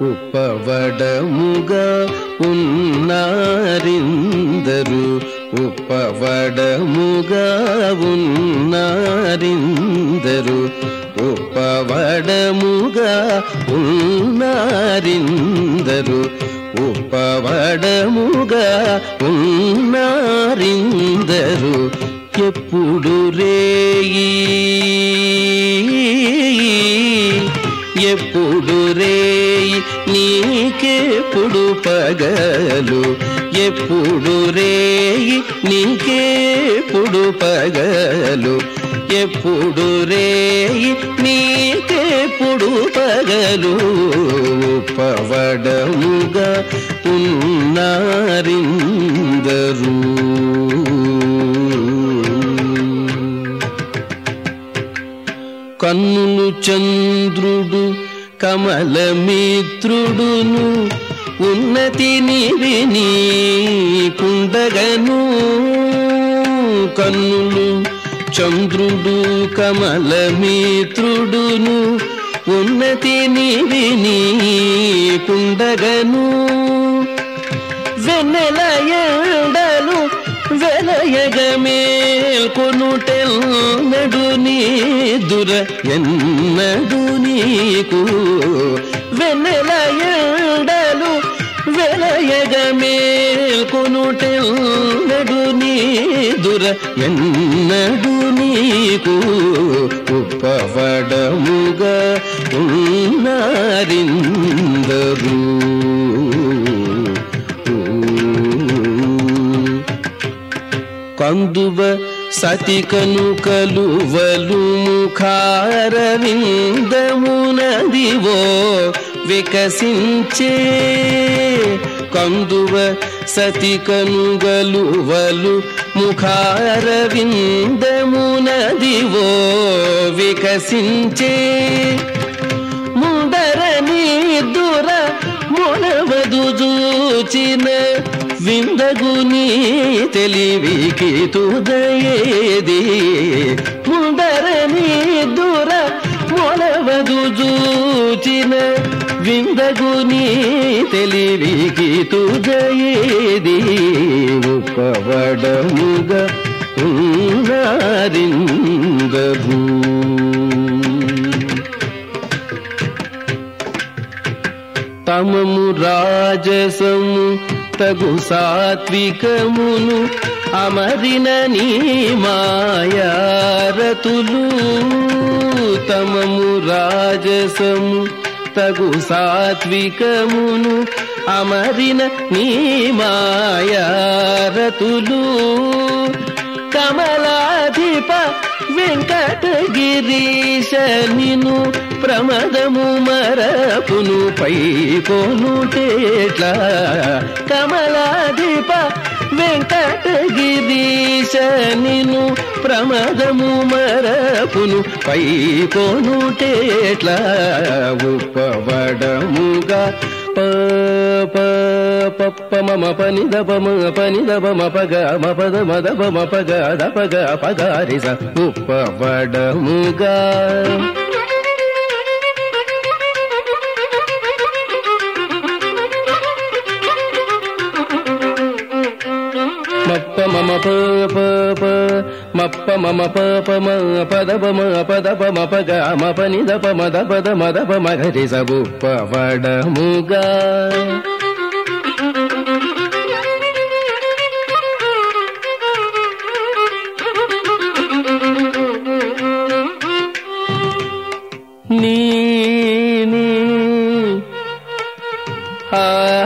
ఉపవడముగా ఉన్నారిందరు. ఉపవడముగా ఉన్నారిందరు. ఉపవడముగా ఉన్నారిందరు. ఉపవడముగా ఉన్నారిందరు. ఎప్పుడు రేయి? ఎప్పుడు రేయి నీకెప్పుడు పగలు? ఎప్పుడు రేయి నీకెప్పుడు పగలు? ఎప్పుడు రేయి నీకెప్పుడు పగలు? పవడముగా ఉన్నారిందరూ. కన్నులు చంద్రుడు కమలమిత్రుడును ఉన్నతి నిరిని కుండగను. కన్నులు చంద్రుడు కమలమిత్రుడును ఉన్నతి నిరిని కుండగను. వెన్నెల ఎండలు వెలయగమేల్కొనుటెన్నడు నీ ఎదుర ఎన్నడు నీకు? వెన్నెల ఎండలు వెలయగమేల్కొనుటెన్నడు నీ నీదుర ఎన్నడు నీకు? ఉప్పవడముగా ఉన్నారిందరూ. కందువ సతికను కలువలు ముఖారవిందమునదివో వికసించే కందువ సతికను గలువలు ముఖారవిందమునదివో వికసించే ముందర నీ దుర మునవదు చూచిన విందగుని తెలివికి తుదయేది ముందరని దూర మొలవదు జూచిన విందగుని తెలివికి తుదయేది ఉపవడముగా ఉన్నారిందభూ తమము రాజసము తగు సాత్వికమును అమరిన నీ మాయారతులు. తమము రాజసము తగు సాత్వికమును అమరిన నీ మాయారతులు. కమలాధిప వెంకటగిరీశ నిను ప్రమదము మరపును పై కొనుటేట్ల కమలాధిప వెంకటగిరీశ నిను ప్రమదము మరపును పై కొనుటేట్లా ఉపవడముగా ప ప పప్ప మమ పని దప మ పని దప మ పగ మపద పద మద పగ ద పగ పగారి స ఉపవడముగా మప్ప మమ ప ప ప మప్ప మమ ప ప మ పద ప మ పద ప మ పగ మ పని ద ప మ ద పద మ ద ప మ గరి స ఉపవడముగా నీ నీ ఆ నిన్ని పప నీ నీ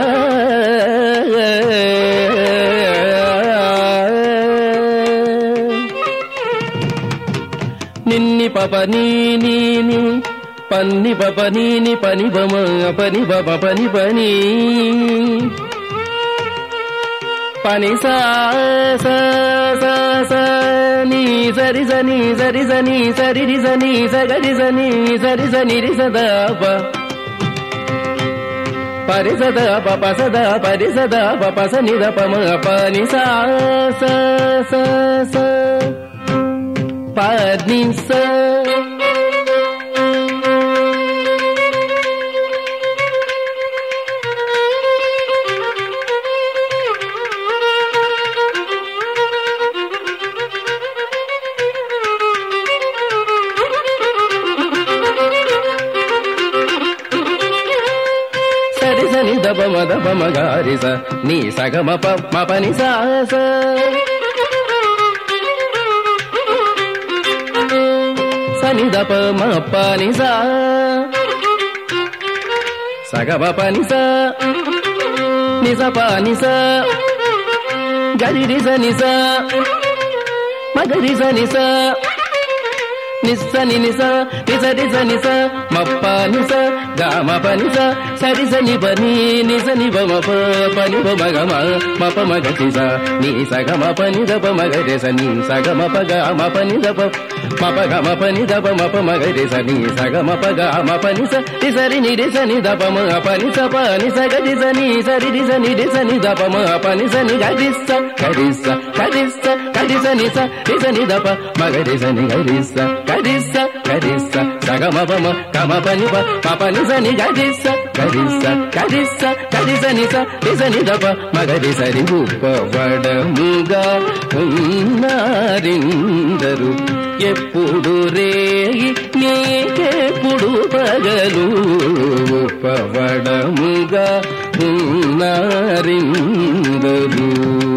నీ పన్ని పప పని బమ పని బప పని. పని పని సా నీ సరి సని సరి సని సరి రి సని సగరి సని సరి సని రి సదా ప. పరిసద పసద పరిసద పస నిద పమ పని సా. పాదిసా సరి సని దబ మద బమ గారిస నీ సగమ ప మపని పని దప మ పని సా సగమ పని సా నిజ పని సా గరి రిజ నిజ మగరి నిస్స ని నిజ నిజ నిజ మప్ప నిజ గామ పనిజ సరిజ సరి నీ నిజ ని మప ప పని బ మగ మ మ ప మగ సి స ని స గ ప మగ రేస నీ ని స గ మ ప గ మ ప మప గ మ ప ప మ మగ రేస నీ ని స గ మ ప గ ని స రి ని రి ని ద ప మ ప ని ప ని సగ గ రి స ని స రి ని రి ని ద ప మ ప ని స ని గ రి గ రి గ రి స నిదప స రి స ని ద ప మగ రి నిగరిస ని గ రి స గ రి స గ రి స స గ మ ప మ గ మగ ఉన్నారిందరు. ఎప్పుడు రేగి నీకెప్పుడు పగలు. పవడముగా ఉన్నారిందరు.